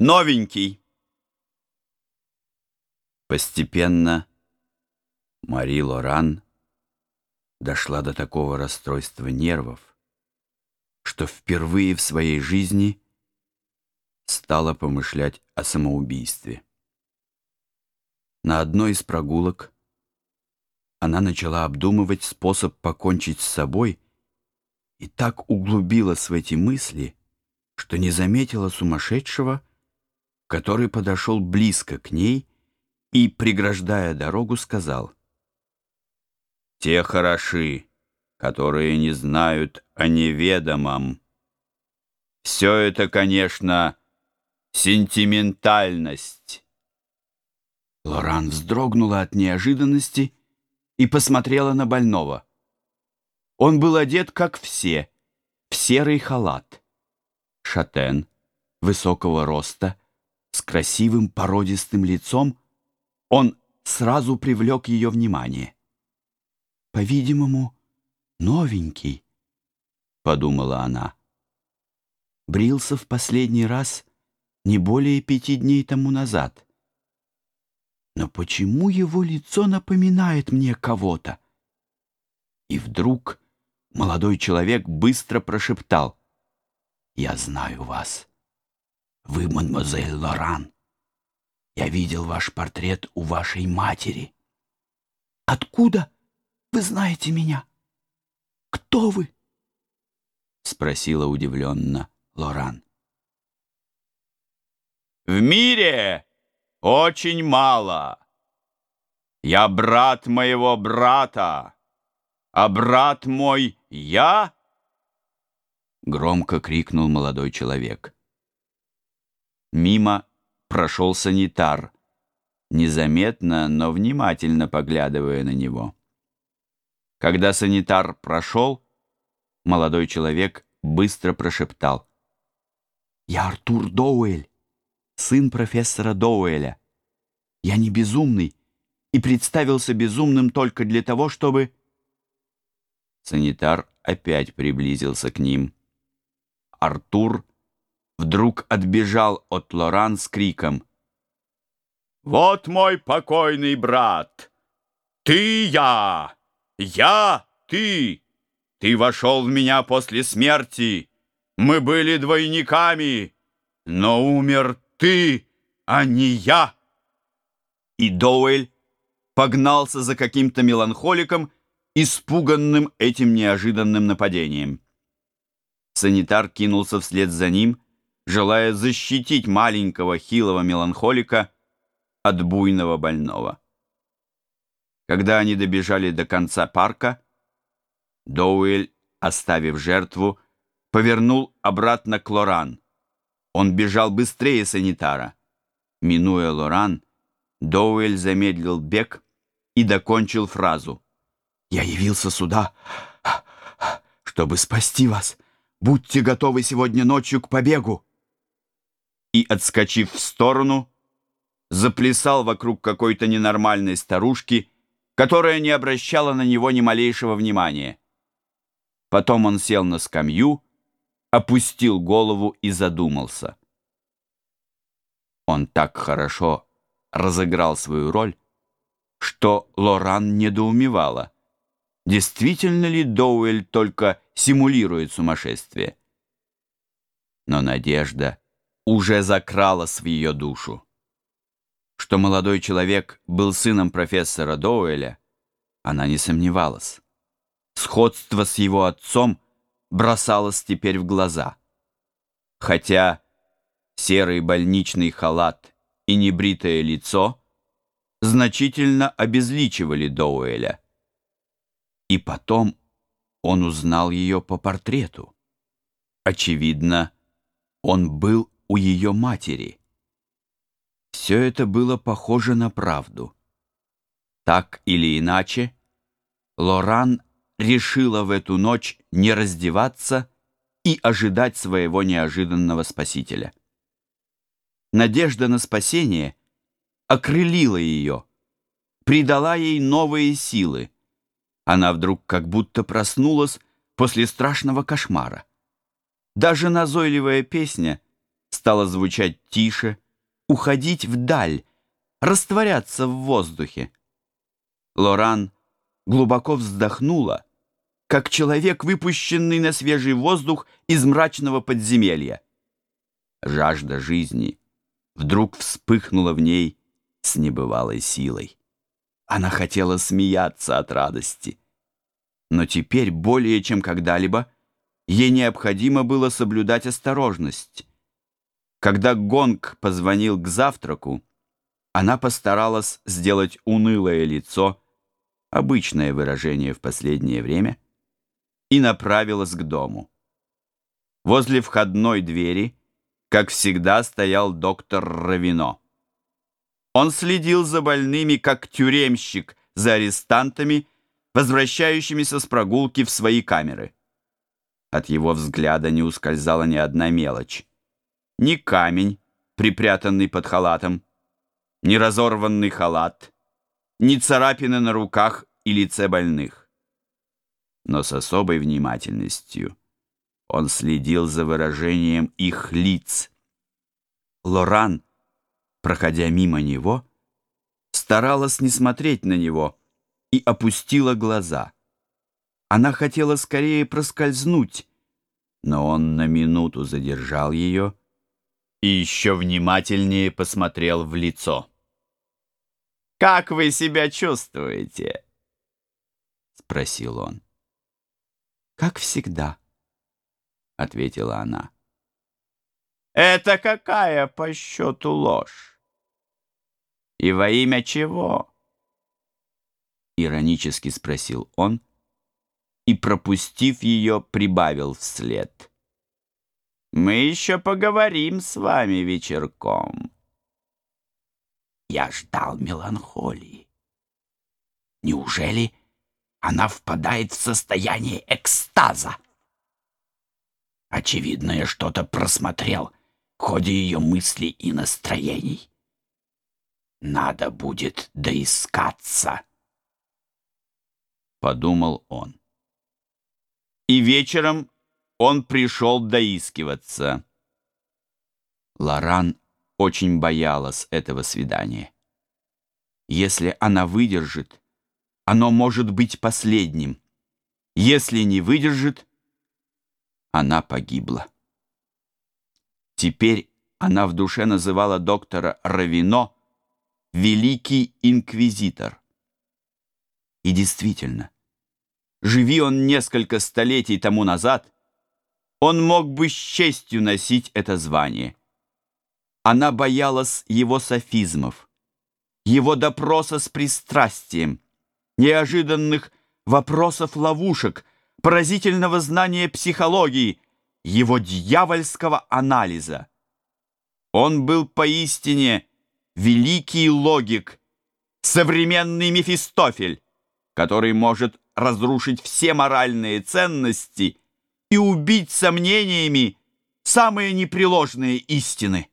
Новенький. Постепенно Мари Лоран дошла до такого расстройства нервов, что впервые в своей жизни стала помышлять о самоубийстве. На одной из прогулок она начала обдумывать способ покончить с собой и так углубилась в эти мысли, что не заметила сумасшедшего, который подошел близко к ней и, преграждая дорогу, сказал, «Те хороши, которые не знают о неведомом. Все это, конечно, сентиментальность». Лоран вздрогнула от неожиданности и посмотрела на больного. Он был одет, как все, в серый халат. Шатен, высокого роста, красивым породистым лицом, он сразу привлек ее внимание. «По-видимому, новенький», — подумала она. Брился в последний раз не более пяти дней тому назад. Но почему его лицо напоминает мне кого-то? И вдруг молодой человек быстро прошептал. «Я знаю вас». Вы, мадемуазель Лоран. Я видел ваш портрет у вашей матери. Откуда вы знаете меня? Кто вы? Спросила удивленно Лоран. В мире очень мало. Я брат моего брата, а брат мой я? Громко крикнул молодой человек. Мимо прошел санитар, незаметно, но внимательно поглядывая на него. Когда санитар прошел, молодой человек быстро прошептал. «Я Артур Доуэль, сын профессора Доуэля. Я не безумный и представился безумным только для того, чтобы...» Санитар опять приблизился к ним. Артур вдруг отбежал от Лоран с криком. «Вот мой покойный брат! Ты я! Я ты! Ты вошел в меня после смерти! Мы были двойниками, но умер ты, а не я!» И Доуэль погнался за каким-то меланхоликом, испуганным этим неожиданным нападением. Санитар кинулся вслед за ним — желая защитить маленького хилого меланхолика от буйного больного. Когда они добежали до конца парка, Доуэль, оставив жертву, повернул обратно к Лоран. Он бежал быстрее санитара. Минуя Лоран, Доуэль замедлил бег и докончил фразу. «Я явился сюда, чтобы спасти вас. Будьте готовы сегодня ночью к побегу!» И, отскочив в сторону, заплясал вокруг какой-то ненормальной старушки, которая не обращала на него ни малейшего внимания. Потом он сел на скамью, опустил голову и задумался. Он так хорошо разыграл свою роль, что Лоран недоумевала, действительно ли Доуэль только симулирует сумасшествие. Но надежда уже закралась в ее душу. Что молодой человек был сыном профессора Доуэля, она не сомневалась. Сходство с его отцом бросалось теперь в глаза. Хотя серый больничный халат и небритое лицо значительно обезличивали Доуэля. И потом он узнал ее по портрету. Очевидно, он был у ее матери. Все это было похоже на правду. Так или иначе, Лоран решила в эту ночь не раздеваться и ожидать своего неожиданного спасителя. Надежда на спасение окрылила ее, придала ей новые силы. Она вдруг как будто проснулась после страшного кошмара. Даже назойливая песня — стало звучать тише, уходить вдаль, растворяться в воздухе. Лоран глубоко вздохнула, как человек, выпущенный на свежий воздух из мрачного подземелья. Жажда жизни вдруг вспыхнула в ней с небывалой силой. Она хотела смеяться от радости. Но теперь, более чем когда-либо, ей необходимо было соблюдать осторожность. Когда гонг позвонил к завтраку, она постаралась сделать унылое лицо, обычное выражение в последнее время, и направилась к дому. Возле входной двери, как всегда, стоял доктор Равино. Он следил за больными, как тюремщик, за арестантами, возвращающимися с прогулки в свои камеры. От его взгляда не ускользала ни одна мелочь. Ни камень, припрятанный под халатом, ни разорванный халат, ни царапины на руках и лице больных. Но с особой внимательностью он следил за выражением их лиц. Лоран, проходя мимо него, старалась не смотреть на него и опустила глаза. Она хотела скорее проскользнуть, но он на минуту задержал ее и еще внимательнее посмотрел в лицо. «Как вы себя чувствуете?» — спросил он. «Как всегда», — ответила она. «Это какая по счету ложь? И во имя чего?» Иронически спросил он и, пропустив ее, прибавил вслед. «Мы еще поговорим с вами вечерком». Я ждал меланхолии. Неужели она впадает в состояние экстаза? Очевидно, я что-то просмотрел в ходе ее мыслей и настроений. Надо будет доискаться, — подумал он. И вечером он пришел доискиваться. Лоран очень боялась этого свидания. Если она выдержит, оно может быть последним. Если не выдержит, она погибла. Теперь она в душе называла доктора Равино «Великий инквизитор». И действительно, живи он несколько столетий тому назад, он мог бы с честью носить это звание. Она боялась его софизмов, его допроса с пристрастием, неожиданных вопросов-ловушек, поразительного знания психологии, его дьявольского анализа. Он был поистине великий логик, современный Мефистофель, который может разрушить все моральные ценности и убить сомнениями самые непреложные истины.